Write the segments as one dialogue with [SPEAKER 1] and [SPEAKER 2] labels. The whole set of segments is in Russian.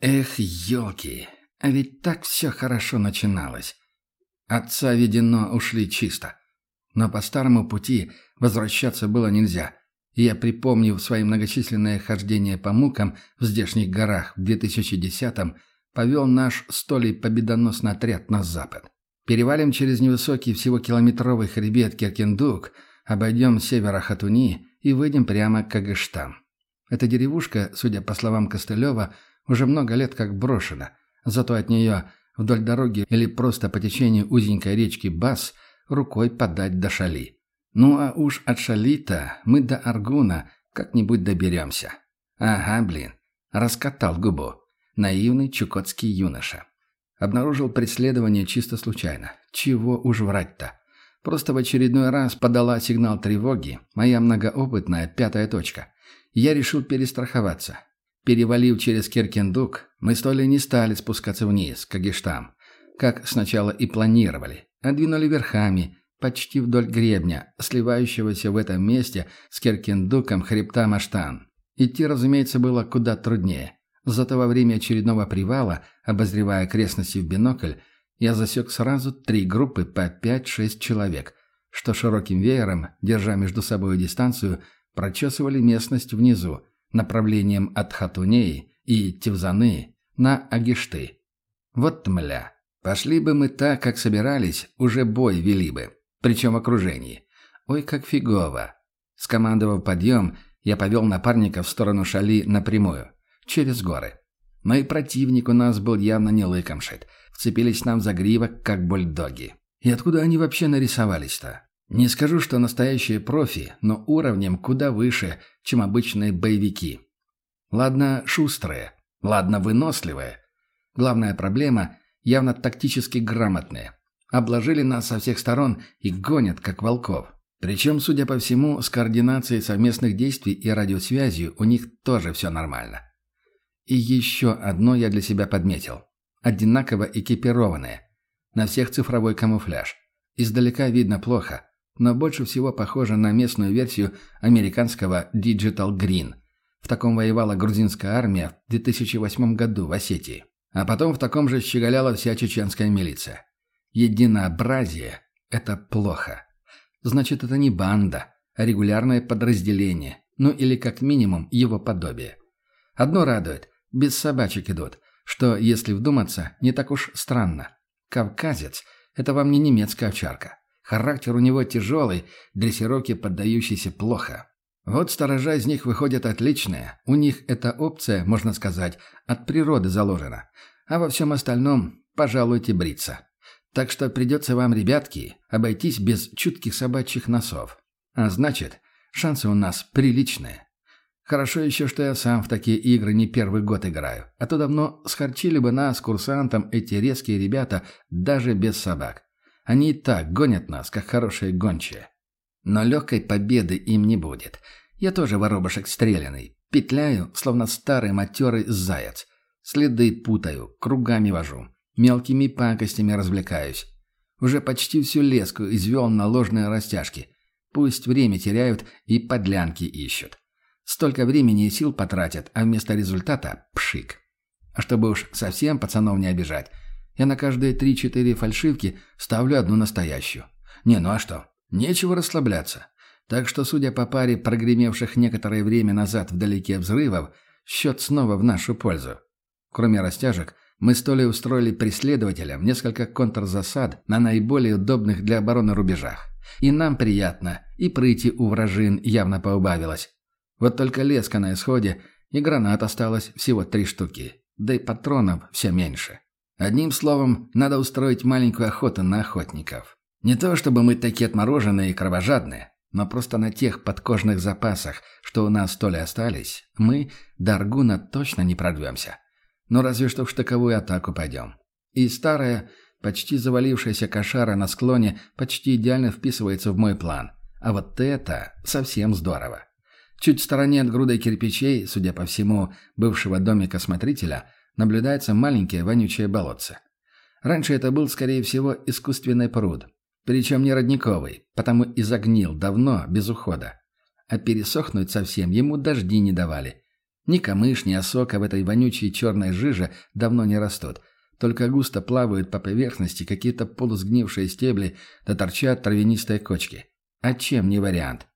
[SPEAKER 1] Эх, елки, а ведь так все хорошо начиналось. Отца ведено ушли чисто. Но по старому пути возвращаться было нельзя. И я, припомнив свои многочисленные хождения по мукам в здешних горах в 2010-м, повел наш столей победоносный отряд на запад. Перевалим через невысокий всего километровый хребет Киркендук, обойдем севера Хатуни и выйдем прямо к Агыштам. Эта деревушка, судя по словам Костылева, уже много лет как брошена, зато от нее вдоль дороги или просто по течению узенькой речки Бас рукой подать до Шали. Ну а уж от Шали-то мы до Аргуна как-нибудь доберемся. Ага, блин, раскатал губу. Наивный чукотский юноша. Обнаружил преследование чисто случайно. Чего уж врать-то. Просто в очередной раз подала сигнал тревоги моя многоопытная пятая точка. Я решил перестраховаться. Перевалив через Киркендук, мы с Толей не стали спускаться вниз, к Агиштам, как сначала и планировали, а двинули верхами, почти вдоль гребня, сливающегося в этом месте с Киркендуком хребта Маштан. Идти, разумеется, было куда труднее. Зато во время очередного привала, обозревая окрестности в бинокль, я засек сразу три группы по 5-6 человек, что широким веером, держа между собой дистанцию, прочесывали местность внизу, направлением от Хатунеи и Тевзаны на Агишты. Вот мля. Пошли бы мы так, как собирались, уже бой вели бы. Причем в окружении. Ой, как фигово. Скомандовав подъем, я повел напарника в сторону Шали напрямую, через горы. Но и противник у нас был явно не лыком шит. Вцепились нам за гривок, как бульдоги. И откуда они вообще нарисовались-то? Не скажу, что настоящие профи, но уровнем куда выше, чем обычные боевики. Ладно, шустрые. Ладно, выносливые. Главная проблема – явно тактически грамотные. Обложили нас со всех сторон и гонят, как волков. Причем, судя по всему, с координацией совместных действий и радиосвязью у них тоже все нормально. И еще одно я для себя подметил. Одинаково экипированные. На всех цифровой камуфляж. Издалека видно плохо, но больше всего похоже на местную версию американского Digital Green. В таком воевала грузинская армия в 2008 году в Осетии. А потом в таком же щеголяла вся чеченская милиция. Единообразие – это плохо. Значит, это не банда, а регулярное подразделение, ну или как минимум его подобие. Одно радует – без собачек идут, что, если вдуматься, не так уж странно. Кавказец – это вам не немецкая овчарка. Характер у него тяжелый, дрессировке поддающийся плохо. Вот сторожа из них выходят отличные. У них эта опция, можно сказать, от природы заложена. А во всем остальном пожалуйте бриться. Так что придется вам, ребятки, обойтись без чутких собачьих носов. А значит, шансы у нас приличные. Хорошо еще, что я сам в такие игры не первый год играю. А то давно схорчили бы нас, курсантам, эти резкие ребята, даже без собак. Они и так гонят нас, как хорошие гончие. Но легкой победы им не будет. Я тоже воробушек стреляный. Петляю, словно старый матерый заяц. Следы путаю, кругами вожу. Мелкими пакостями развлекаюсь. Уже почти всю леску извел на ложные растяжки. Пусть время теряют и подлянки ищут. Столько времени и сил потратят, а вместо результата – пшик. А чтобы уж совсем пацанов не обижать, я на каждые три-четыре фальшивки ставлю одну настоящую. Не, ну а что? Нечего расслабляться. Так что, судя по паре прогремевших некоторое время назад вдалеке взрывов, счет снова в нашу пользу. Кроме растяжек, мы с Толей устроили преследователям несколько контрзасад на наиболее удобных для обороны рубежах. И нам приятно, и прыти у вражин явно поубавилось. Вот только леска на исходе, и гранат осталось всего три штуки. Да и патронов все меньше. Одним словом, надо устроить маленькую охоту на охотников. Не то чтобы мы такие отмороженные и кровожадные, но просто на тех подкожных запасах, что у нас то ли остались, мы до Аргуна точно не прорвемся. Но разве что в штыковую атаку пойдем. И старая, почти завалившаяся кошара на склоне почти идеально вписывается в мой план. А вот это совсем здорово. Чуть в стороне от груды кирпичей, судя по всему, бывшего домика смотрителя – наблюдается маленькие вонючие болотце. Раньше это был, скорее всего, искусственный пруд. Причем не родниковый, потому и загнил давно, без ухода. А пересохнуть совсем ему дожди не давали. Ни камыш, ни осока в этой вонючей черной жиже давно не растут. Только густо плавают по поверхности какие-то полусгнившие стебли, да торчат травянистые кочки. А чем не вариант?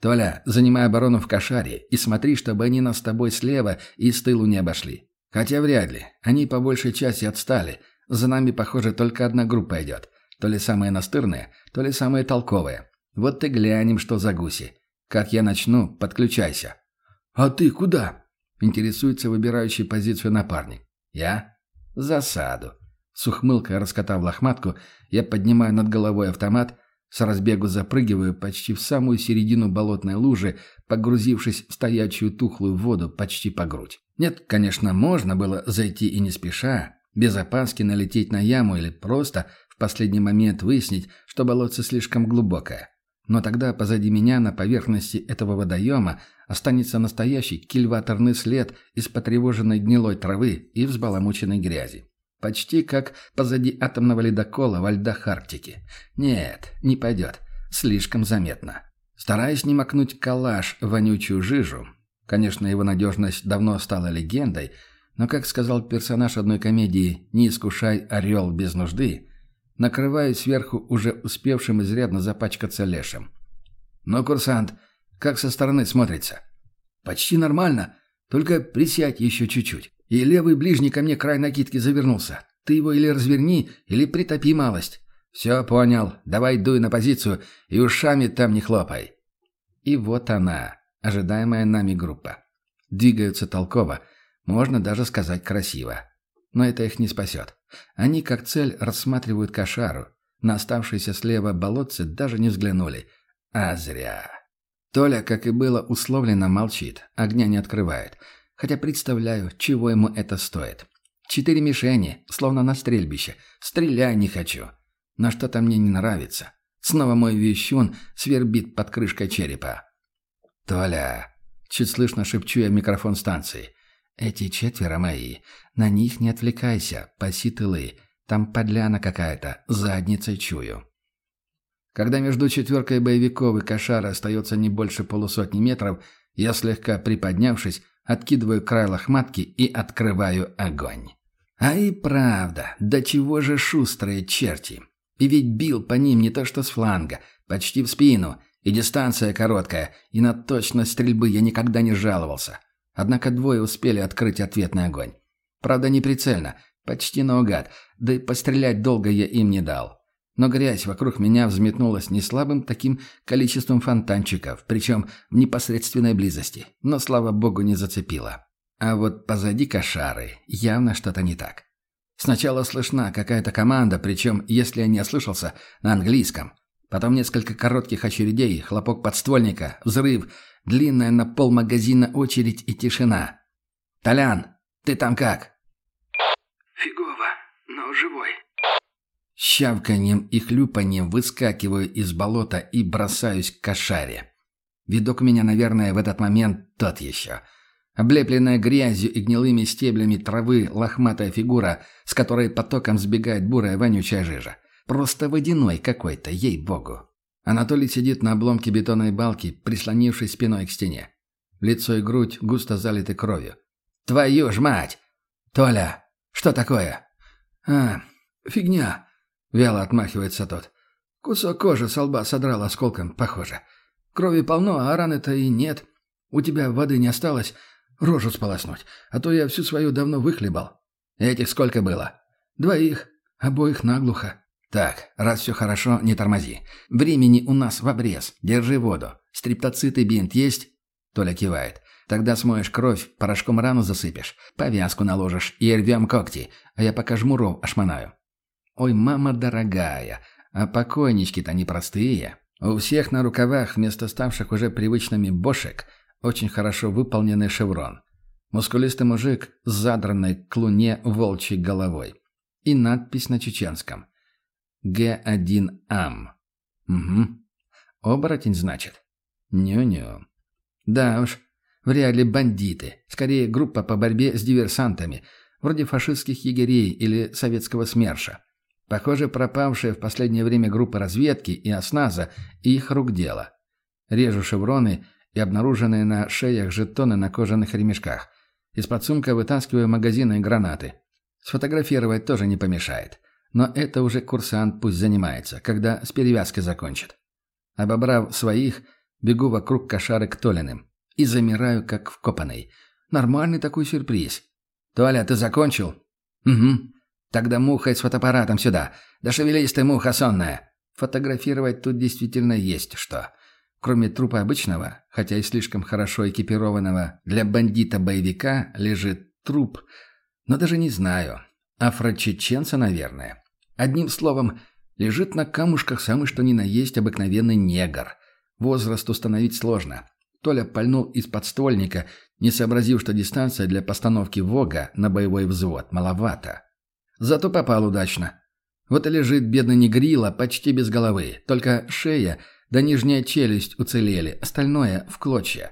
[SPEAKER 1] «Толя, занимай оборону в кошаре и смотри, чтобы они нас с тобой слева и с тылу не обошли. Хотя вряд ли. Они по большей части отстали. За нами, похоже, только одна группа идет. То ли самые настырные, то ли самые толковые. Вот и глянем, что за гуси. Как я начну, подключайся». «А ты куда?» — интересуется выбирающий позицию напарник. «Я?» «Засаду». С ухмылкой раскатав лохматку, я поднимаю над головой автомат, с разбегу запрыгиваю почти в самую середину болотной лужи, погрузившись в стоячую тухлую воду почти по грудь. Нет, конечно, можно было зайти и не спеша, без опаски налететь на яму или просто в последний момент выяснить, что болотце слишком глубокое. Но тогда позади меня на поверхности этого водоема останется настоящий кильваторный след из потревоженной гнилой травы и взбаламученной грязи. Почти как позади атомного ледокола во льдах Арктики. Нет, не пойдет. Слишком заметно. Стараясь не макнуть калаш в вонючую жижу, конечно, его надежность давно стала легендой, но, как сказал персонаж одной комедии «Не искушай орел без нужды», накрываю сверху уже успевшим изрядно запачкаться лешим. «Но, курсант, как со стороны смотрится?» «Почти нормально, только присядь еще чуть-чуть. И левый ближний ко мне край накидки завернулся. Ты его или разверни, или притопи малость». «Все, понял. Давай дуй на позицию и ушами там не хлопай». И вот она, ожидаемая нами группа. Двигаются толково, можно даже сказать красиво. Но это их не спасет. Они как цель рассматривают кошару. На оставшиеся слева болотцы даже не взглянули. А зря. Толя, как и было условлено, молчит, огня не открывает. Хотя представляю, чего ему это стоит. Четыре мишени, словно на стрельбище. Стреляй не хочу. Но что-то мне не нравится. Снова мой вещун свербит под крышкой черепа. «Толя!» — чуть слышно шепчу я микрофон станции. «Эти четверо мои. На них не отвлекайся, паси тылы. Там подляна какая-то, задницей чую». Когда между четверкой боевиков и кошара остается не больше полусотни метров, я, слегка приподнявшись, откидываю край лохматки и открываю огонь. А и правда, до чего же шустрые черти. И ведь бил по ним не то что с фланга, почти в спину, и дистанция короткая, и на точность стрельбы я никогда не жаловался. Однако двое успели открыть ответный огонь. Правда, не прицельно, почти наугад, да и пострелять долго я им не дал. Но грязь вокруг меня взметнулась не слабым таким количеством фонтанчиков, причем в непосредственной близости, но, слава богу, не зацепила. А вот позади кошары явно что-то не так. Сначала слышна какая-то команда, причем, если я не ослышался, на английском. Потом несколько коротких очередей, хлопок подствольника, взрыв, длинная на пол магазина очередь и тишина. «Толян, ты там как?»
[SPEAKER 2] «Фигово, но живой».
[SPEAKER 1] Щавканьем и хлюпаньем выскакиваю из болота и бросаюсь к кошаре. Видок меня, наверное, в этот момент тот еще. Облепленная грязью и гнилыми стеблями травы лохматая фигура, с которой потоком сбегает бурая вонючая жижа. Просто водяной какой-то, ей-богу. Анатолий сидит на обломке бетонной балки, прислонившись спиной к стене. Лицо и грудь густо залиты кровью. «Твою ж мать! Толя, что такое?» «А, фигня!» — вяло отмахивается тот. «Кусок кожи с лба содрал осколком, похоже. Крови полно, а раны-то и нет. У тебя воды не осталось? Рожу сполоснуть, а то я всю свою давно выхлебал». «Этих сколько было?» «Двоих. Обоих наглухо». «Так, раз все хорошо, не тормози. Времени у нас в обрез. Держи воду. Стриптоцит и бинт есть?» Толя кивает. «Тогда смоешь кровь, порошком рану засыпешь, повязку наложишь и рвем когти, а я пока жмуров ошмонаю». «Ой, мама дорогая, а покойнички-то непростые. У всех на рукавах вместо ставших уже привычными бошек очень хорошо выполненный шеврон. Мускулистый мужик с задранной к луне волчьей головой. И надпись на чеченском – Г1Ам. Угу. Оборотень, значит? Ню-ню. Да уж, вряд ли бандиты. Скорее, группа по борьбе с диверсантами, вроде фашистских егерей или советского СМЕРШа. Похоже, пропавшая в последнее время группа разведки и осназа и их рук дело. Режу шевроны и обнаруженные на шеях жетоны на кожаных ремешках. Из-под сумка вытаскиваю магазины и гранаты. Сфотографировать тоже не помешает. Но это уже курсант пусть занимается, когда с перевязкой закончит. Обобрав своих, бегу вокруг кошары к Толиным. И замираю, как вкопанный. Нормальный такой сюрприз. «Толя, ты закончил?» «Угу. Тогда мухой с фотоаппаратом сюда. Да шевелись ты, муха сонная!» Фотографировать тут действительно есть что. Кроме трупа обычного, хотя и слишком хорошо экипированного для бандита-боевика, лежит труп. Но даже не знаю. Афрочеченца, наверное. Одним словом, лежит на камушках самый что ни на есть обыкновенный негр. Возраст установить сложно. Толя пальнул из подствольника, не сообразив, что дистанция для постановки ВОГа на боевой взвод маловато. Зато попал удачно. Вот и лежит бедный негрила почти без головы, только шея да нижняя челюсть уцелели, остальное в клочья.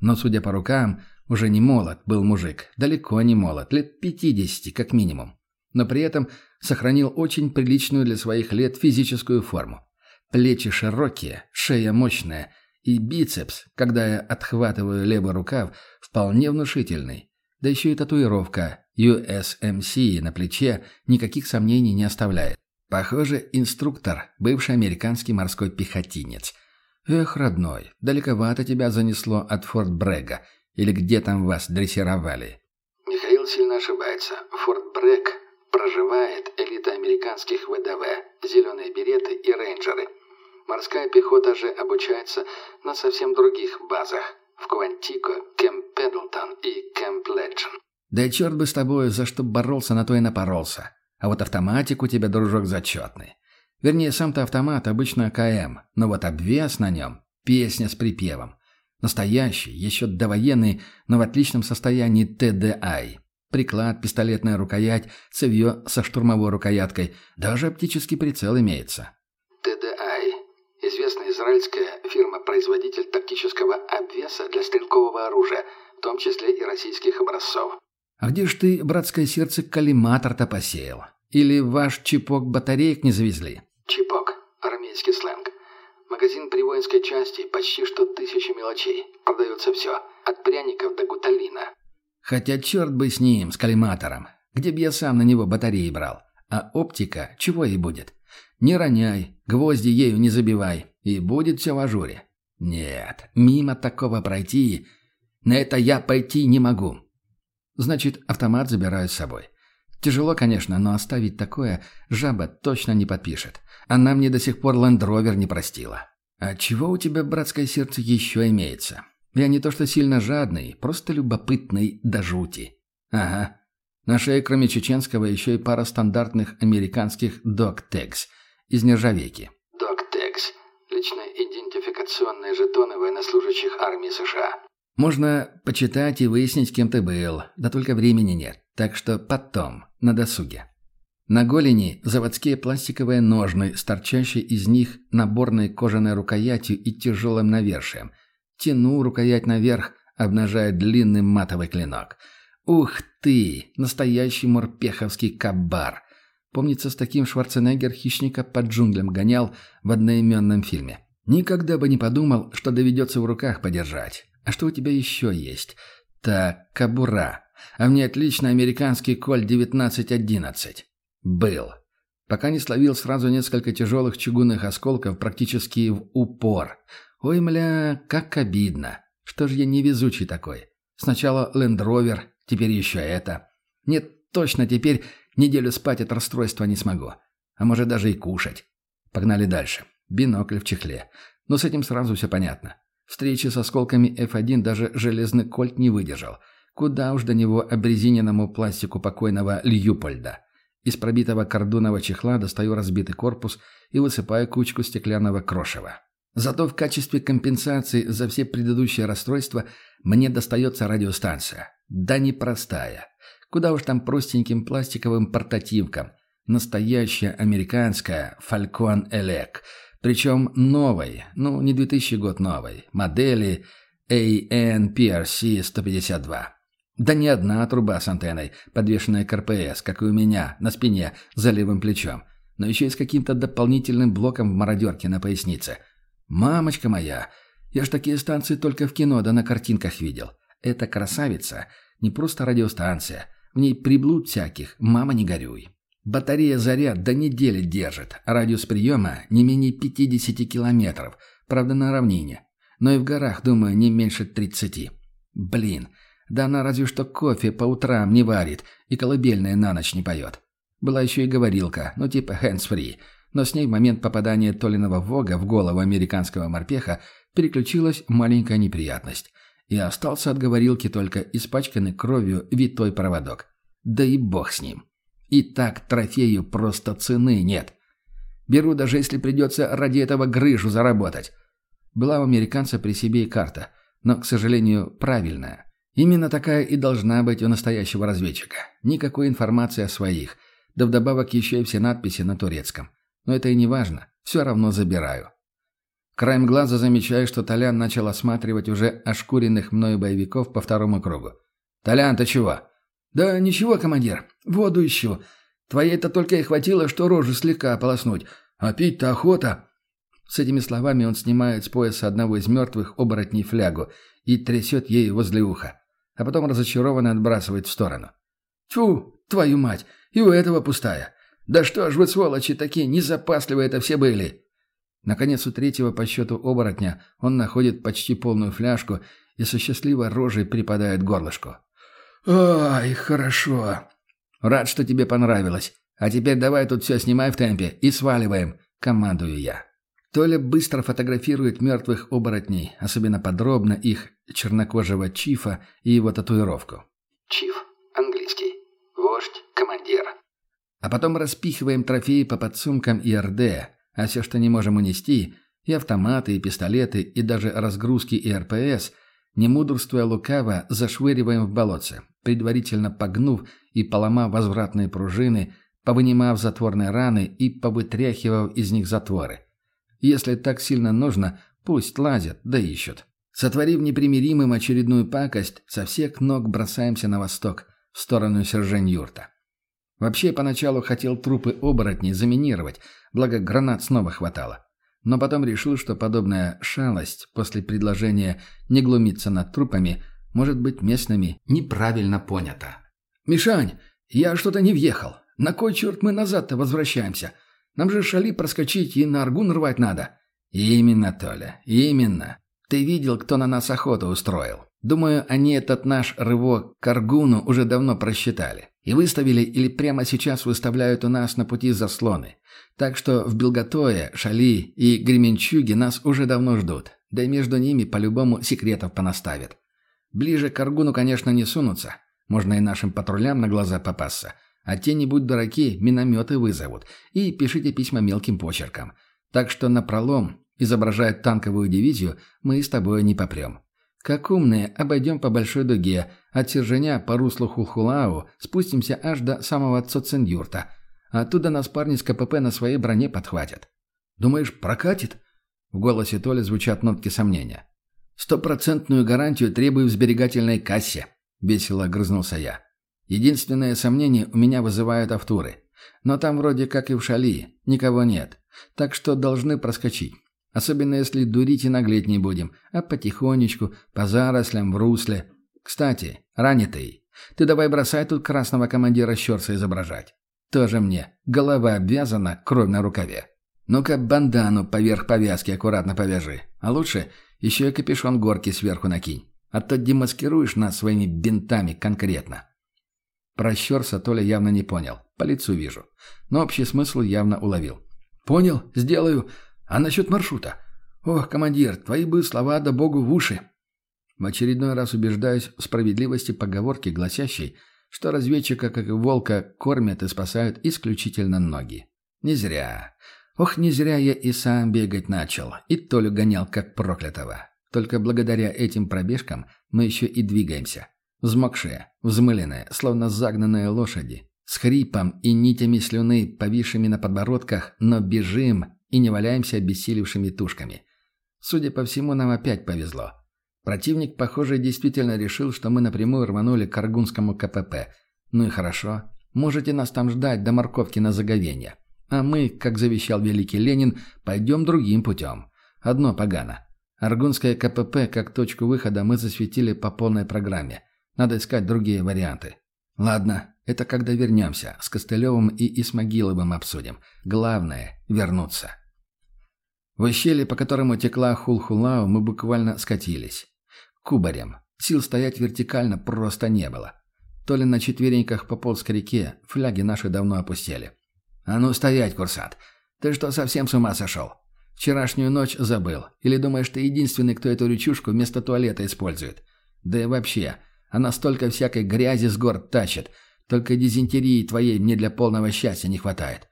[SPEAKER 1] Но, судя по рукам, уже не молод был мужик, далеко не молод, лет пятидесяти как минимум. Но при этом сохранил очень приличную для своих лет физическую форму. Плечи широкие, шея мощная и бицепс, когда я отхватываю левый рукав, вполне внушительный. Да еще и татуировка USMC на плече никаких сомнений не оставляет. Похоже, инструктор, бывший американский морской пехотинец. Эх, родной, далековато тебя занесло от Форт Брега. Или где там вас дрессировали?
[SPEAKER 2] Михаил сильно ошибается. Форт Брег проживает элита американских ВДВ, зеленые береты и рейнджеры. Морская пехота же обучается на совсем других базах. В Квантико, Кэмп Педлтон и Кэмп Леджин.
[SPEAKER 1] Да и черт бы с тобой, за что боролся, на то и напоролся. А вот автоматик у тебя, дружок, зачетный. Вернее, сам-то автомат обычно КМ, но вот обвес на нем – песня с припевом. Настоящий, еще довоенный, но в отличном состоянии ТДАИ. Приклад, пистолетная рукоять, цевье со штурмовой рукояткой, даже оптический прицел имеется.
[SPEAKER 2] ТДАИ – известная израильская фирма-производитель тактического обвеса для стрелкового оружия, в том числе и российских образцов.
[SPEAKER 1] А где ж ты, братское сердце, коллиматор-то посеял? Или ваш чипок батареек не завезли?
[SPEAKER 2] Чипок – армейский сленг. Магазин при воинской части почти что тысячи мелочей. Продается все, от пряников до гуталина.
[SPEAKER 1] Хотя черт бы с ним, с коллиматором. Где б я сам на него батареи брал? А оптика чего ей будет? Не роняй, гвозди ею не забивай, и будет все в ажуре. Нет, мимо такого пройти... На это я пойти не могу. Значит, автомат забираю с собой. Тяжело, конечно, но оставить такое жаба точно не подпишет. Она мне до сих пор лендровер не простила. А чего у тебя, братское сердце, еще имеется? Я не то что сильно жадный, просто любопытный до жути. Ага. На шее, кроме чеченского, еще и пара стандартных американских док-тегс из нержавейки.
[SPEAKER 2] Док-тегс – личные идентификационные жетоны военнослужащих армии США.
[SPEAKER 1] Можно почитать и выяснить, кем ты был, да только времени нет, так что потом, на досуге. На голени заводские пластиковые ножны с торчащей из них наборной кожаной рукоятью и тяжелым навершием – Тяну рукоять наверх, обнажая длинный матовый клинок. Ух ты! Настоящий морпеховский кабар! Помнится, с таким Шварценеггер хищника под джунглям гонял в одноименном фильме. Никогда бы не подумал, что доведется в руках подержать. А что у тебя еще есть? Так, кабура. А мне отлично американский коль 1911. Был. Пока не словил сразу несколько тяжелых чугунных осколков практически в упор. Ой, мля, как обидно. Что ж я невезучий такой. Сначала лендровер, теперь еще это. Нет, точно теперь неделю спать от расстройства не смогу. А может даже и кушать. Погнали дальше. Бинокль в чехле. Но с этим сразу все понятно. Встречи с осколками F1 даже железный кольт не выдержал. Куда уж до него обрезиненному пластику покойного Льюпольда. Из пробитого кордонного чехла достаю разбитый корпус и высыпаю кучку стеклянного крошева. Зато в качестве компенсации за все предыдущие расстройства мне достается радиостанция. Да непростая. Куда уж там простеньким пластиковым портативкам. Настоящая американская Falcon Elec. Причем новой, ну не 2000 год новой, модели ANPRC-152. Да не одна труба с антенной, подвешенная к РПС, как и у меня, на спине, за левым плечом, но еще и с каким-то дополнительным блоком в мародерке на пояснице – Мамочка моя, Я ж такие станции только в кино да на картинках видел. Эта красавица не просто радиостанция. В ней приблуд всяких, мама не горюй. Батарея заряд до недели держит, радиус приема не менее 50 километров, правда на равнине. Но и в горах, думаю, не меньше 30. Блин, да она разве что кофе по утрам не варит и колыбельная на ночь не поет. Была еще и говорилка, ну типа hands-free, но с ней в момент попадания Толиного Вога в голову американского морпеха переключилась маленькая неприятность. И остался от говорилки только испачканный кровью витой проводок. Да и бог с ним. И так трофею просто цены нет. Беру даже если придется ради этого грыжу заработать. Была у американца при себе и карта, но, к сожалению, правильная. Именно такая и должна быть у настоящего разведчика. Никакой информации о своих. Да вдобавок еще и все надписи на турецком. Но это и не важно. Все равно забираю. Краем глаза замечаю, что Толян начал осматривать уже ошкуренных мною боевиков по второму кругу. «Толян, ты чего?» «Да ничего, командир. Воду ищу. Твоей-то только и хватило, что рожу слегка ополоснуть. А пить-то охота». С этими словами он снимает с пояса одного из мертвых оборотней флягу и трясет ей возле уха, а потом разочарованно отбрасывает в сторону. «Тьфу, твою мать, и у этого пустая. Да что ж вы, сволочи, такие незапасливые это все были!» Наконец, у третьего по счету оборотня он находит почти полную фляжку и со счастливой рожей припадает горлышку. «Ай, хорошо. Рад, что тебе понравилось. А теперь давай тут все снимай в темпе и сваливаем», — командую я. Толя быстро фотографирует мертвых оборотней, особенно подробно их чернокожего чифа и его татуировку.
[SPEAKER 2] Чиф. Английский. Вождь. Командир.
[SPEAKER 1] А потом распихиваем трофеи по подсумкам и РД, а все, что не можем унести, и автоматы, и пистолеты, и даже разгрузки и РПС, не мудрствуя лукаво, зашвыриваем в болотце, предварительно погнув и поломав возвратные пружины, повынимав затворные раны и повытряхивав из них затворы. Если так сильно нужно, пусть лазят, да ищут. Сотворив непримиримым очередную пакость, со всех ног бросаемся на восток, в сторону Сержень-Юрта. Вообще, поначалу хотел трупы оборотней заминировать, благо гранат снова хватало. Но потом решил, что подобная шалость после предложения не глумиться над трупами может быть местными неправильно понята. «Мишань, я что-то не въехал. На кой черт мы назад-то возвращаемся? Нам же шали проскочить и на аргун рвать надо». «Именно, Толя, именно. Ты видел, кто на нас охоту устроил. Думаю, они этот наш рывок к аргуну уже давно просчитали. И выставили или прямо сейчас выставляют у нас на пути заслоны. Так что в Белготое, Шали и Гременчуге нас уже давно ждут. Да и между ними по-любому секретов понаставят. Ближе к Аргуну, конечно, не сунутся. Можно и нашим патрулям на глаза попасться. А те, не будь дураки, минометы вызовут. И пишите письма мелким почерком. Так что на пролом, изображая танковую дивизию, мы с тобой не попрем. Как умные, обойдем по большой дуге, от Сержаня по руслу Хулхулау спустимся аж до самого Цоцендюрта. Оттуда нас парни с КПП на своей броне подхватят. Думаешь, прокатит? В голосе Толи звучат нотки сомнения. «Стопроцентную гарантию требую в сберегательной кассе», — весело огрызнулся я. «Единственное сомнение у меня вызывают автуры. Но там вроде как и в Шали, никого нет. Так что должны проскочить. Особенно если дурить и наглеть не будем, а потихонечку, по зарослям, в русле. Кстати, ранитый, ты давай бросай тут красного командира Щерса изображать. Тоже мне. Голова обвязана, кровь на рукаве. Ну-ка бандану поверх повязки аккуратно повяжи. А лучше еще и капюшон горки сверху накинь. А то демаскируешь нас своими бинтами конкретно. Про Щерса Толя явно не понял. По лицу вижу. Но общий смысл явно уловил. «Понял, сделаю. А насчет маршрута? Ох, командир, твои бы слова да богу в уши. В очередной раз убеждаюсь в справедливости поговорки, гласящей, что разведчика, как и волка, кормят и спасают исключительно ноги. Не зря. Ох, не зря я и сам бегать начал, и Толю гонял как проклятого. Только благодаря этим пробежкам мы еще и двигаемся. Взмокшие, взмыленные, словно загнанные лошади. С хрипом и нитями слюны, повисшими на подбородках, но бежим и не валяемся обессилевшими тушками. Судя по всему, нам опять повезло. Противник, похоже, действительно решил, что мы напрямую рванули к Аргунскому КПП. Ну и хорошо. Можете нас там ждать до морковки на заговение. А мы, как завещал великий Ленин, пойдем другим путем. Одно погано. Аргунское КПП как точку выхода мы засветили по полной программе. Надо искать другие варианты. Ладно, это когда вернемся. С Костылевым и Исмагиловым обсудим. Главное — вернуться. В ущелье, по которому текла Хулхулау, мы буквально скатились. Кубарем. Сил стоять вертикально просто не было. То ли на четвереньках пополз к реке, фляги наши давно опустили. «А ну стоять, курсант! Ты что, совсем с ума сошел? Вчерашнюю ночь забыл? Или думаешь, ты единственный, кто эту речушку вместо туалета использует? Да и вообще, она столько всякой грязи с гор тащит. Только дизентерии твоей мне для полного счастья не хватает».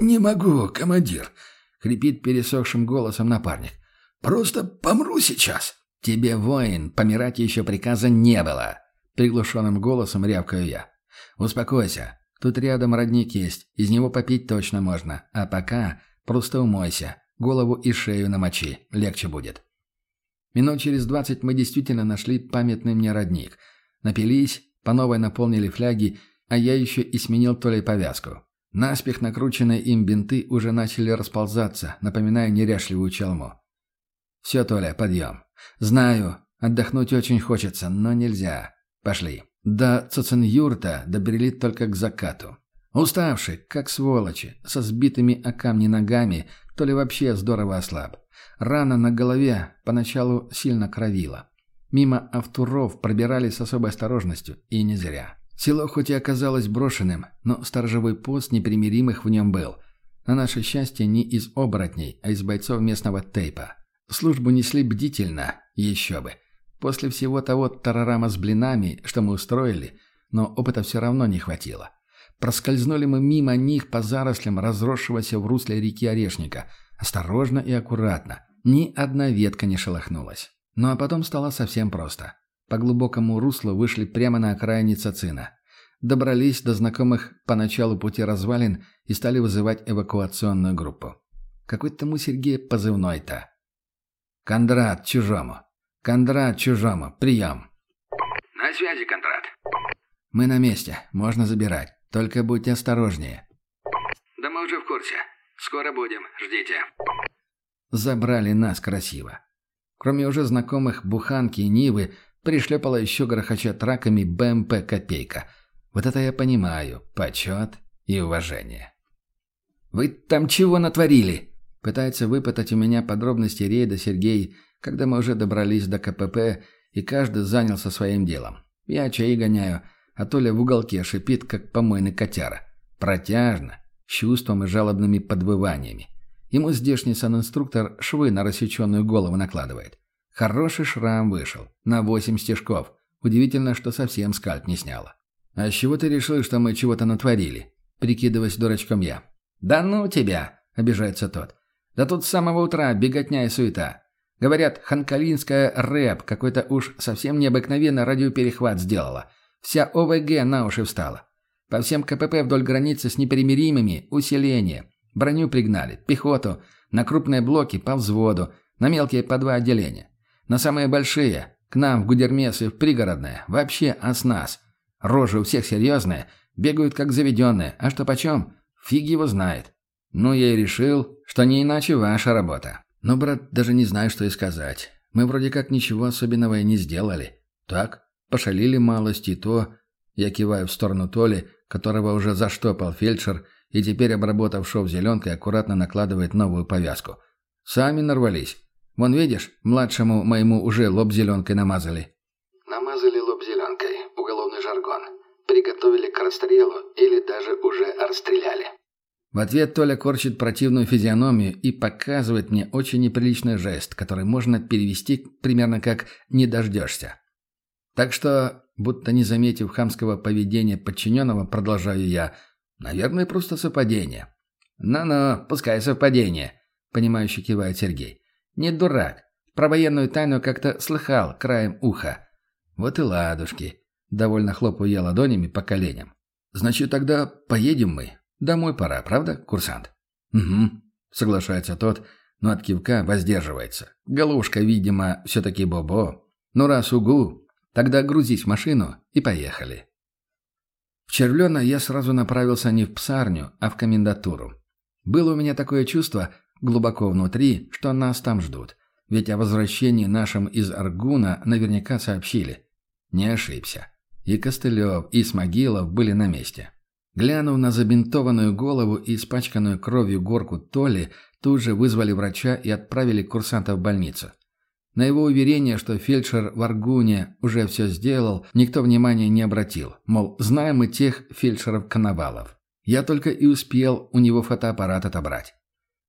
[SPEAKER 3] «Не могу, командир», —
[SPEAKER 1] хрипит пересохшим голосом напарник.
[SPEAKER 3] «Просто помру сейчас».
[SPEAKER 1] «Тебе, воин, помирать еще приказа не было», — приглушенным голосом рявкаю я. «Успокойся. Тут рядом родник есть, из него попить точно можно. А пока просто умойся, голову и шею намочи, легче будет». Минут через двадцать мы действительно нашли памятный мне родник. Напились, по новой наполнили фляги, а я еще и сменил то ли повязку. Наспех накрученные им бинты уже начали расползаться, напоминая неряшливую чалму. «Все, Толя, подъем. Знаю, отдохнуть очень хочется, но нельзя. Пошли». До Цуцинюрта добрели только к закату. Уставший, как сволочи, со сбитыми о камни ногами, то ли вообще здорово ослаб. Рана на голове поначалу сильно кровила. Мимо автуров пробирались с особой осторожностью, и не зря. Село хоть и оказалось брошенным, но сторожевой пост непримиримых в нем был. На наше счастье, не из оборотней, а из бойцов местного тейпа. Службу несли бдительно, еще бы. После всего того тарарама с блинами, что мы устроили, но опыта все равно не хватило. Проскользнули мы мимо них по зарослям разросшегося в русле реки Орешника. Осторожно и аккуратно. Ни одна ветка не шелохнулась. Ну а потом стало совсем просто. По глубокому руслу вышли прямо на окраине Цицина. Добрались до знакомых по началу пути развалин и стали вызывать эвакуационную группу. Какой тому Сергей позывной-то? «Кондрат, чужому!» «Кондрат чужому. Прием».
[SPEAKER 4] «На связи, Кондрат».
[SPEAKER 1] «Мы на месте. Можно забирать. Только будьте осторожнее».
[SPEAKER 4] «Да мы уже в курсе. Скоро будем. Ждите».
[SPEAKER 1] Забрали нас красиво. Кроме уже знакомых буханки и Нивы, пришлепала еще грохоча траками БМП «Копейка». Вот это я понимаю. Почет и уважение. «Вы там чего натворили?» Пытается выпытать у меня подробности рейда Сергей когда мы уже добрались до КПП, и каждый занялся своим делом. Я чаи гоняю, а Толя в уголке шипит, как помойный котяра. Протяжно, с чувством и жалобными подвываниями. Ему здешний санинструктор швы на рассеченную голову накладывает. Хороший шрам вышел, на восемь стежков. Удивительно, что совсем скальп не сняло. «А с чего ты решил, что мы чего-то натворили?» Прикидываясь дурачком я. «Да ну тебя!» — обижается тот. «Да тут с самого утра беготня и суета. Говорят, ханкалинская рэп какой-то уж совсем необыкновенно радиоперехват сделала. Вся ОВГ на уши встала. По всем КПП вдоль границы с непримиримыми усиление. Броню пригнали, пехоту, на крупные блоки по взводу, на мелкие по два отделения. На самые большие, к нам в Гудермес и в пригородное, вообще оснас. Рожи у всех серьезные, бегают как заведенные, а что почем, фиг его знает. Ну, я и решил, что не иначе ваша работа. Но, брат, даже не знаю, что и сказать. Мы вроде как ничего особенного и не сделали. Так, пошалили малость и то... Я киваю в сторону Толи, которого уже заштопал фельдшер, и теперь, обработав шов зеленкой, аккуратно накладывает новую повязку. Сами нарвались. Вон видишь, младшему моему уже лоб зеленкой намазали.
[SPEAKER 2] Намазали лоб зеленкой. Уголовный жаргон. Приготовили к расстрелу или даже уже расстреляли.
[SPEAKER 1] В ответ Толя корчит противную физиономию и показывает мне очень неприличный жест, который можно перевести примерно как «не дождешься». Так что, будто не заметив хамского поведения подчиненного, продолжаю я, наверное, просто совпадение. «Ну-ну, пускай совпадение», — понимающе кивает Сергей. «Не дурак. Про военную тайну как-то слыхал краем уха». «Вот и ладушки», — довольно хлопаю я ладонями по коленям. «Значит, тогда поедем мы, «Домой пора, правда, курсант?» «Угу», — соглашается тот, но от кивка воздерживается. Головушка, видимо, все-таки бобо. Ну раз угу, тогда грузись в машину и поехали. В Червлено я сразу направился не в псарню, а в комендатуру. Было у меня такое чувство глубоко внутри, что нас там ждут. Ведь о возвращении нашим из Аргуна наверняка сообщили. Не ошибся. И Костылев, и Смогилов были на месте. Глянув на забинтованную голову и испачканную кровью горку Толи, тут же вызвали врача и отправили курсанта в больницу. На его уверение, что фельдшер в Аргуне уже все сделал, никто внимания не обратил. Мол, знаем мы тех фельдшеров-коновалов. Я только и успел у него фотоаппарат отобрать.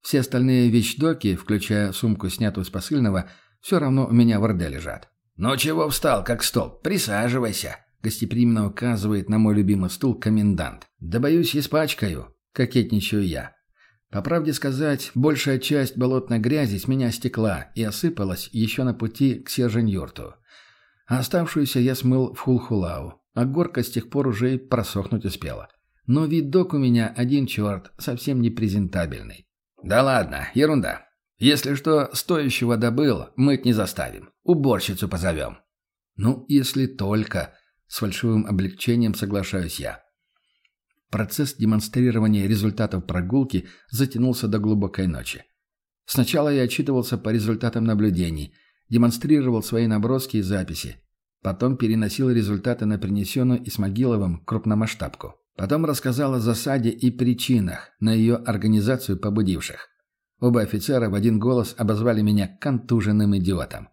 [SPEAKER 1] Все остальные вещдоки, включая сумку, снятую с посыльного, все равно у меня в Орде лежат. «Ну чего встал, как стол? Присаживайся!» Гостеприимно указывает на мой любимый стул комендант. «Да боюсь, испачкаю», — кокетничаю я. По правде сказать, большая часть болотной грязи с меня стекла и осыпалась еще на пути к Сержень-Юрту. А оставшуюся я смыл в Хулхулау, а горка с тех пор уже и просохнуть успела. Но видок у меня один черт, совсем не презентабельный. «Да ладно, ерунда. Если что, стоящего добыл, мыть не заставим. Уборщицу позовем». «Ну, если только...» С фальшивым облегчением соглашаюсь я. Процесс демонстрирования результатов прогулки затянулся до глубокой ночи. Сначала я отчитывался по результатам наблюдений, демонстрировал свои наброски и записи. Потом переносил результаты на принесенную Исмагиловым крупномасштабку. Потом рассказал о засаде и причинах, на ее организацию побудивших. Оба офицера в один голос обозвали меня контуженным идиотом.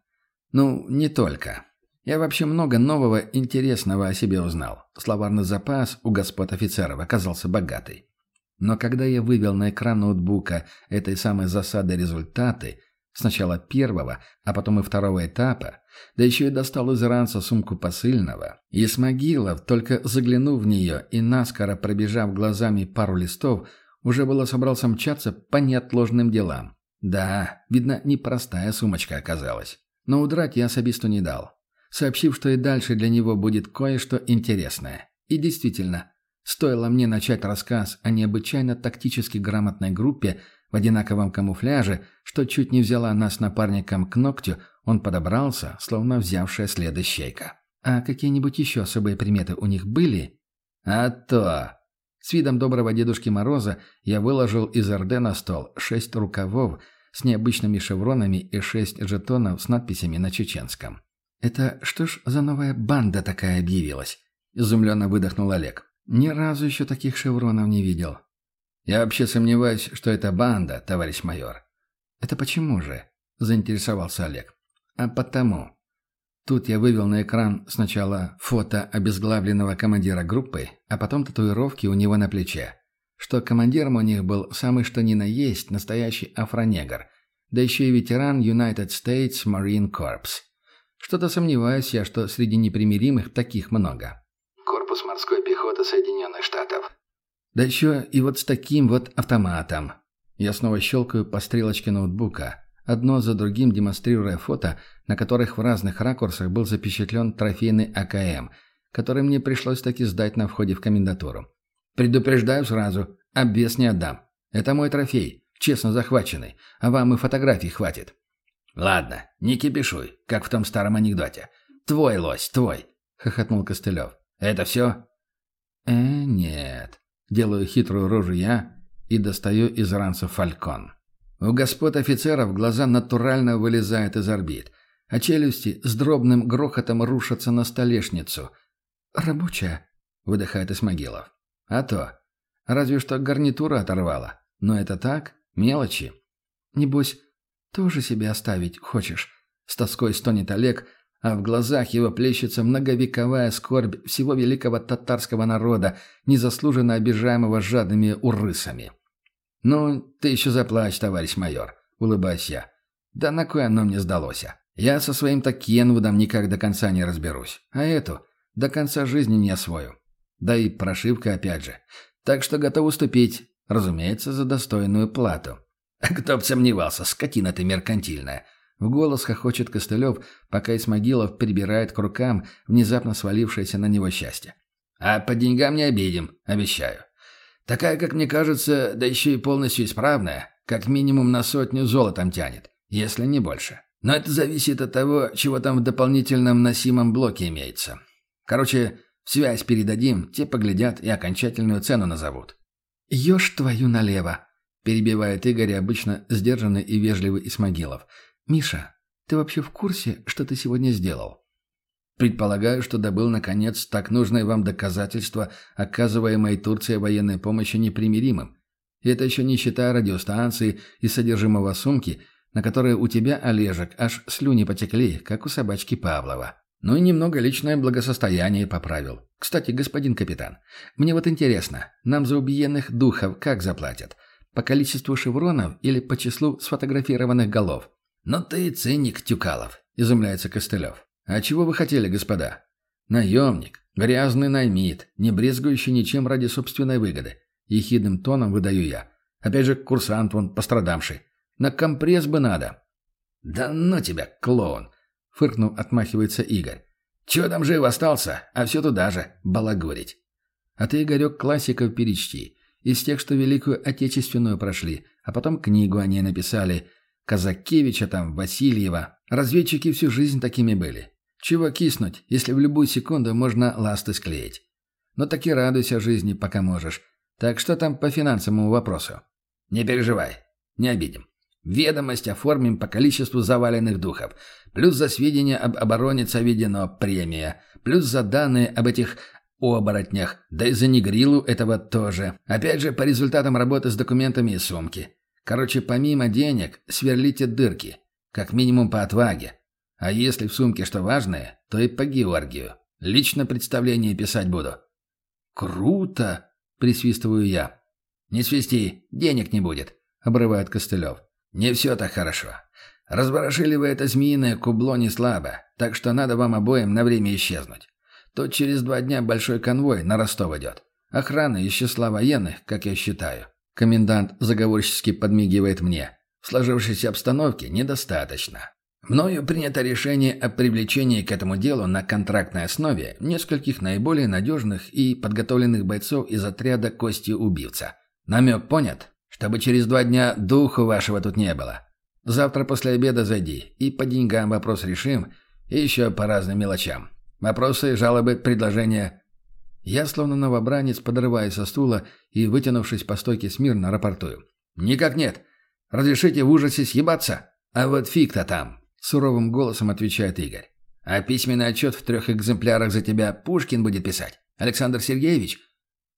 [SPEAKER 1] Ну, не только. Я вообще много нового интересного о себе узнал. Словарный запас у господ офицеров оказался богатый. Но когда я вывел на экран ноутбука этой самой засады результаты, сначала первого, а потом и второго этапа, да еще и достал из ранца сумку посыльного, Исмагилов, только заглянув в нее и наскоро пробежав глазами пару листов, уже было собрался мчаться по неотложным делам. Да, видно, непростая сумочка оказалась. Но удрать я особисту не дал сообщив, что и дальше для него будет кое-что интересное. И действительно, стоило мне начать рассказ о необычайно тактически грамотной группе в одинаковом камуфляже, что чуть не взяла нас напарником к ногтю, он подобрался, словно взявшая следы щейка. «А какие-нибудь еще особые приметы у них были?» «А то!» С видом доброго Дедушки Мороза я выложил из РД на стол шесть рукавов с необычными шевронами и шесть жетонов с надписями на чеченском. «Это что ж за новая банда такая объявилась?» – изумленно выдохнул Олег. «Ни разу еще таких шевронов не видел». «Я вообще сомневаюсь, что это банда, товарищ майор». «Это почему же?» – заинтересовался Олег. «А потому». Тут я вывел на экран сначала фото обезглавленного командира группы, а потом татуировки у него на плече. Что командиром у них был самый что ни на есть настоящий афронегр, да еще и ветеран United States Marine Corps. Что-то сомневаюсь я, что среди непримиримых таких много.
[SPEAKER 2] Корпус морской пехоты Соединенных Штатов.
[SPEAKER 1] Да еще и вот с таким вот автоматом. Я снова щелкаю по стрелочке ноутбука, одно за другим демонстрируя фото, на которых в разных ракурсах был запечатлен трофейный АКМ, который мне пришлось таки сдать на входе в комендатуру. Предупреждаю сразу, обвес не отдам. Это мой трофей, честно захваченный, а вам и фотографий хватит. «Ладно, не кипишуй, как в том старом анекдоте. Твой лось, твой!» — хохотнул Костылев. «Это все?» «Э, нет». Делаю хитрую рожу я и достаю из ранца фалькон. У господ офицеров глаза натурально вылезают из орбит, а челюсти с дробным грохотом рушатся на столешницу. «Рабочая», — выдыхает Исмагилов. «А то. Разве что гарнитура оторвала. Но это так, мелочи. Небось, тоже себе оставить хочешь?» С тоской стонет Олег, а в глазах его плещется многовековая скорбь всего великого татарского народа, незаслуженно обижаемого жадными урысами. «Ну, ты еще заплачь, товарищ майор», — улыбаюсь я. «Да на кое оно мне сдалось? Я со своим-то Кенвудом никак до конца не разберусь, а эту до конца жизни не освою. Да и прошивка опять же. Так что готов уступить, разумеется, за достойную плату». «Кто б сомневался, скотина ты меркантильная!» В голос хохочет Костылев, пока Исмагилов прибирает к рукам внезапно свалившееся на него счастье. «А по деньгам не обидим, обещаю. Такая, как мне кажется, да еще и полностью исправная, как минимум на сотню золотом тянет, если не больше. Но это зависит от того, чего там в дополнительном носимом блоке имеется. Короче, связь передадим, те поглядят и окончательную цену назовут». «Ешь твою налево!» перебивает Игорь обычно сдержанный и вежливый Исмагилов. «Миша, ты вообще в курсе, что ты сегодня сделал?» «Предполагаю, что добыл, наконец, так нужное вам доказательство, оказываемой Турцией военной помощи непримиримым. И это еще не считая радиостанции и содержимого сумки, на которые у тебя, Олежек, аж слюни потекли, как у собачки Павлова. Ну и немного личное благосостояние поправил. Кстати, господин капитан, мне вот интересно, нам за убиенных духов как заплатят? По количеству шевронов или по числу сфотографированных голов? «Но ты циник, Тюкалов», — изумляется Костылев. «А чего вы хотели, господа?» «Наемник, грязный наймит, не брезгующий ничем ради собственной выгоды. Ехидным тоном выдаю я. Опять же, курсант вон пострадавший. На компресс бы надо». «Да ну тебя, клоун!» — фыркнув, отмахивается Игорь. «Чего там жив остался? А все туда же, балагурить». «А ты, Игорек, классиков перечти. Из тех, что Великую Отечественную прошли, а потом книгу они написали. Казакевича там, Васильева. Разведчики всю жизнь такими были. Чего киснуть, если в любую секунду можно ласты склеить? Но так и радуйся жизни, пока можешь. Так что там по финансовому вопросу? Не переживай, не обидим. Ведомость оформим по количеству заваленных духов. Плюс за сведения об обороне введено премия. Плюс за данные об этих оборотнях. Да и за негрилу этого тоже. Опять же, по результатам работы с документами и сумки. Короче, помимо денег, сверлите дырки. Как минимум по отваге. А если в сумке что важное, то и по Георгию. Лично представление писать буду. «Круто!» — присвистываю я. «Не свисти, денег не будет», — обрывает Костылев. «Не все так хорошо. Разворошили вы это змеиное кубло не слабо, так что надо вам обоим на время исчезнуть. Тут через два дня большой конвой на Ростов идет. Охрана из числа военных, как я считаю». Комендант заговорчески подмигивает мне. В сложившейся обстановке недостаточно. Мною принято решение о привлечении к этому делу на контрактной основе нескольких наиболее надежных и подготовленных бойцов из отряда «Кости убивца». Намек понят? Чтобы через два дня духу вашего тут не было. Завтра после обеда зайди, и по деньгам вопрос решим, и еще по разным мелочам. Вопросы, жалобы, предложения. Я, словно новобранец, подрываюсь со стула и, вытянувшись по стойке смирно, рапортую. «Никак нет. Разрешите в ужасе съебаться? А вот фиг-то там!» — суровым голосом отвечает Игорь. «А письменный отчет в трех экземплярах за тебя Пушкин будет писать? Александр Сергеевич?»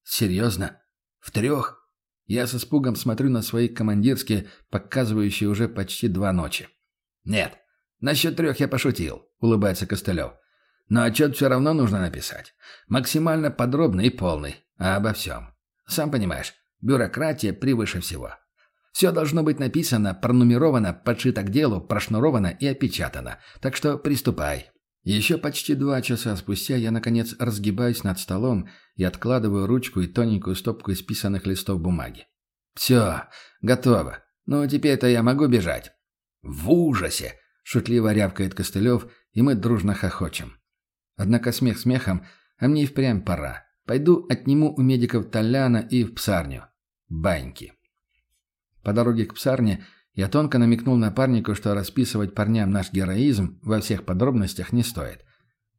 [SPEAKER 1] «Серьезно? В трех?» Я с испугом смотрю на свои командирские, показывающие уже почти два ночи. «Нет, насчет трех я пошутил», — улыбается Костылев. «Но отчет все равно нужно написать. Максимально подробный и полный, а обо всем. Сам понимаешь, бюрократия превыше всего. Все должно быть написано, пронумеровано, подшито к делу, прошнуровано и опечатано. Так что приступай. Еще почти два часа спустя я, наконец, разгибаюсь над столом и откладываю ручку и тоненькую стопку исписанных листов бумаги. «Все, готово. Ну, теперь-то я могу бежать». «В ужасе!» — шутливо рявкает Костылев, и мы дружно хохочем. Однако смех смехом, а мне и впрямь пора. Пойду отниму у медиков Толяна и в псарню. Баньки. По дороге к псарне я тонко намекнул напарнику, что расписывать парням наш героизм во всех подробностях не стоит.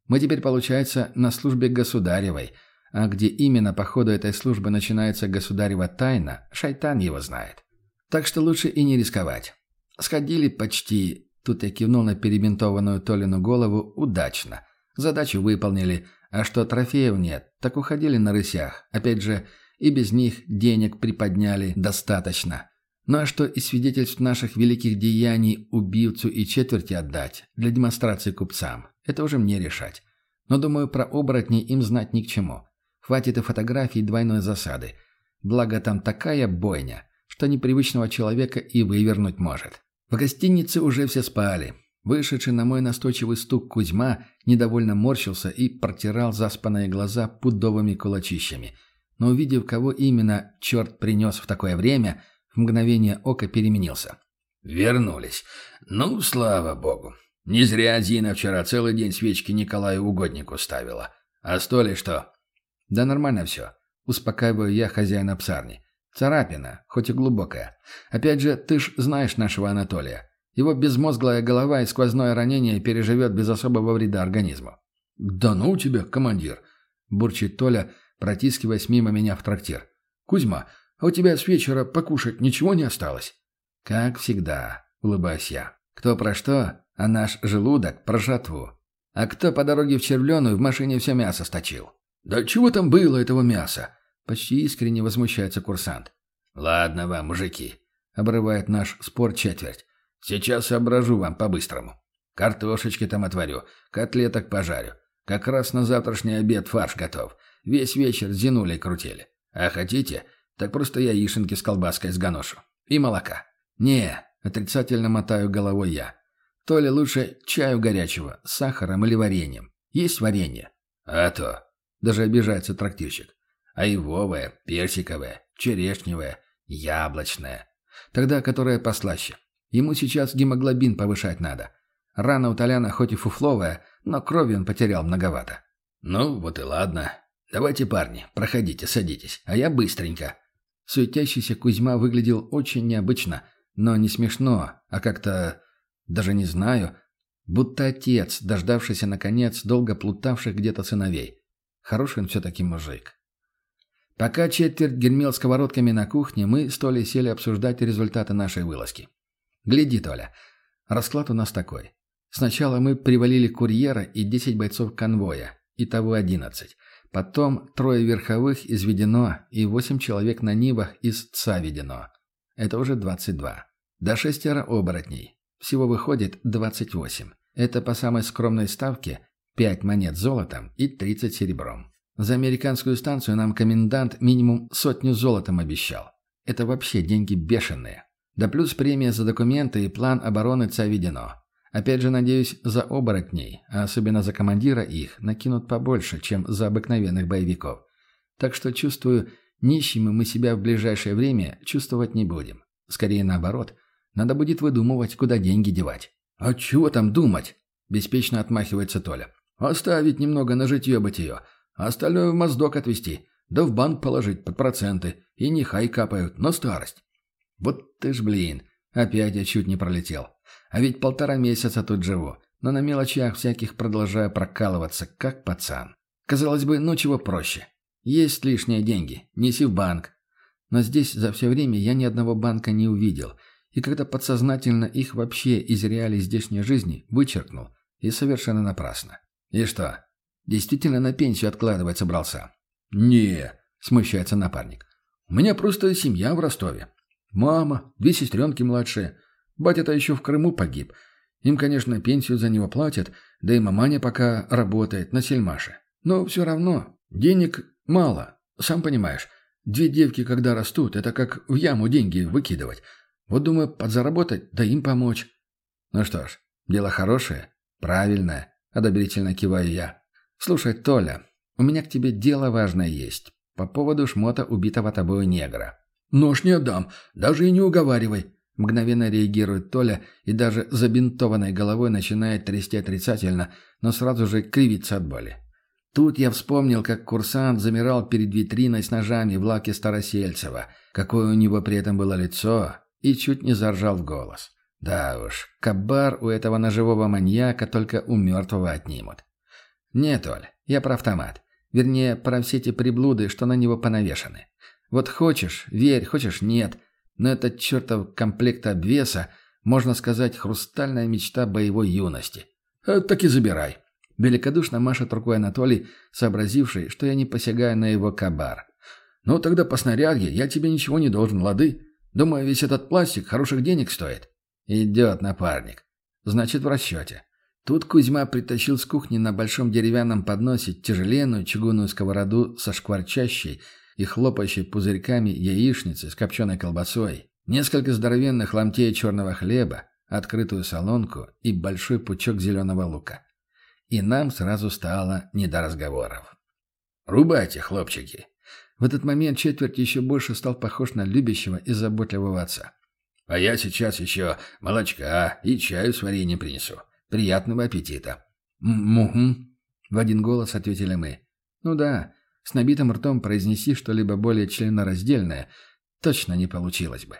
[SPEAKER 1] Мы теперь, получается, на службе государевой, а где именно по ходу этой службы начинается государева тайна, шайтан его знает. Так что лучше и не рисковать. Сходили почти, тут я кивнул на перебинтованную Толину голову, удачно. Задачу выполнили, а что трофеев нет, так уходили на рысях. Опять же, и без них денег приподняли достаточно. Ну а что из свидетельств наших великих деяний убийцу и четверти отдать для демонстрации купцам? Это уже мне решать. Но, думаю, про оборотней им знать ни к чему. Хватит и фотографий двойной засады. Благо там такая бойня, что непривычного человека и вывернуть может. В гостинице уже все спали. Вышедший на мой настойчивый стук Кузьма недовольно морщился и протирал заспанные глаза пудовыми кулачищами. Но увидев, кого именно черт принес в такое время, в мгновение ока переменился. «Вернулись. Ну, слава богу. Не зря Зина вчера целый день свечки Николаю Угоднику ставила. А сто ли что?» «Да нормально все. Успокаиваю я хозяина псарни. Царапина, хоть и глубокая. Опять же, ты ж знаешь нашего Анатолия. Его безмозглая голова и сквозное ранение переживет без особого вреда организму». «Да ну тебя, командир!» – бурчит Толя, протискиваясь мимо меня в трактир. «Кузьма, а у тебя с вечера покушать ничего не осталось?» «Как всегда», — улыбаюсь я. «Кто про что, а наш желудок про жатву. А кто по дороге в Червленую в машине все мясо сточил?
[SPEAKER 3] Да чего там было этого мяса?
[SPEAKER 1] Почти искренне возмущается курсант.
[SPEAKER 3] Ладно вам, мужики,
[SPEAKER 1] обрывает наш спор четверть.
[SPEAKER 3] Сейчас соображу вам по-быстрому. Картошечки там отварю, котлеток пожарю. Как раз на завтрашний обед фарш готов. Весь вечер зинули крутили. А хотите, так просто яишенки с колбаской сганошу. И молока.
[SPEAKER 1] Не, отрицательно мотаю головой я. То ли лучше чаю горячего, с сахаром или вареньем. Есть варенье?
[SPEAKER 3] А то.
[SPEAKER 1] Даже обижается трактирщик.
[SPEAKER 3] Айвовое, персиковое, черешневое, яблочное.
[SPEAKER 1] Тогда которое послаще. Ему сейчас гемоглобин повышать надо. Рана у Толяна хоть и фуфловая, но крови он потерял многовато.
[SPEAKER 3] Ну, вот и ладно. Давайте, парни, проходите, садитесь, а я быстренько.
[SPEAKER 1] Суетящийся Кузьма выглядел очень необычно, но не смешно, а как-то... даже не знаю. Будто отец, дождавшийся, наконец, долго плутавших где-то сыновей. Хороший он все-таки мужик. Пока четверть гремел сковородками на кухне, мы с Толей сели обсуждать результаты нашей вылазки. Гляди, Толя, расклад у нас такой. Сначала мы привалили курьера и 10 бойцов конвоя, итого 11. Потом трое верховых из Ведено и 8 человек на Нивах из ЦА Ведено. Это уже 22. До шестеро оборотней. Всего выходит 28. Это по самой скромной ставке 5 монет золотом и 30 серебром. За американскую станцию нам комендант минимум сотню золотом обещал. Это вообще деньги бешеные. Да плюс премия за документы и план обороны ЦА Ведено. Опять же, надеюсь, за оборотней, а особенно за командира их, накинут побольше, чем за обыкновенных боевиков. Так что, чувствую, нищими мы себя в ближайшее время чувствовать не будем. Скорее наоборот. Надо будет выдумывать, куда деньги девать.
[SPEAKER 3] «А чего там думать?» – беспечно отмахивается Толя. «Оставить немного на житье-бытие, а остальное в моздок отвезти, да в банк положить под проценты, и нехай капают, на старость».
[SPEAKER 1] «Вот ты ж, блин, опять я чуть не пролетел. А ведь полтора месяца тут живу, но на мелочах всяких продолжаю прокалываться, как пацан. Казалось бы, ну чего проще. Есть лишние деньги, неси в банк. Но здесь за все время я ни одного банка не увидел, и когда подсознательно их вообще из реалий здешней жизни вычеркнул, и совершенно напрасно. И что, действительно на пенсию откладывать собрался?
[SPEAKER 3] «Не», — смущается напарник. «У меня просто семья в Ростове. Мама, две сестренки младшие. Батя-то еще в Крыму погиб. Им, конечно, пенсию за него платят, да и маманя пока работает на сельмаше. Но все равно, денег мало, сам понимаешь. Две девки, когда растут, это как в яму деньги выкидывать. Вот думаю, подзаработать, да им помочь.
[SPEAKER 1] Ну что ж, дело хорошее, правильное, одобрительно киваю я. Слушай, Толя, у меня к тебе дело важное есть. По поводу шмота убитого тобою негра.
[SPEAKER 3] Нож не отдам, даже и не уговаривай.
[SPEAKER 1] Мгновенно реагирует Толя и даже забинтованной головой начинает трясти отрицательно, но сразу же кривится от боли. Тут я вспомнил, как курсант замирал перед витриной с ножами в лаке Старосельцева, какое у него при этом было лицо, и чуть не заржал в голос. Да уж, кабар у этого ножевого маньяка только у мертвого отнимут. Нет, Оль, я про автомат. Вернее, про все эти приблуды, что на него понавешаны. Вот хочешь, верь, хочешь, нет – но этот чертов комплект обвеса, можно сказать, хрустальная мечта боевой юности.
[SPEAKER 3] «Э, «Так и забирай».
[SPEAKER 1] Великодушно машет рукой Анатолий, сообразивший, что я не посягаю на его кабар.
[SPEAKER 3] «Ну, тогда по снарядке я тебе ничего не должен, лады? Думаю, весь этот пластик хороших денег стоит».
[SPEAKER 1] «Идет, напарник. Значит, в расчете». Тут Кузьма притащил с кухни на большом деревянном подносе тяжеленную чугунную сковороду со шкварчащей, и хлопающей пузырьками яичницы с копченой колбасой, несколько здоровенных ломтей черного хлеба, открытую солонку и большой пучок зеленого лука. И нам сразу стало не до разговоров.
[SPEAKER 3] «Рубайте, хлопчики!»
[SPEAKER 1] В этот момент четверть еще больше стал похож на любящего и заботливого отца.
[SPEAKER 3] «А я сейчас еще молочка и чаю с вареньем принесу. Приятного аппетита!»
[SPEAKER 1] «Мугу!» — в один голос ответили мы. «Ну да, с набитым ртом произнеси что-либо более членораздельное точно не получилось бы.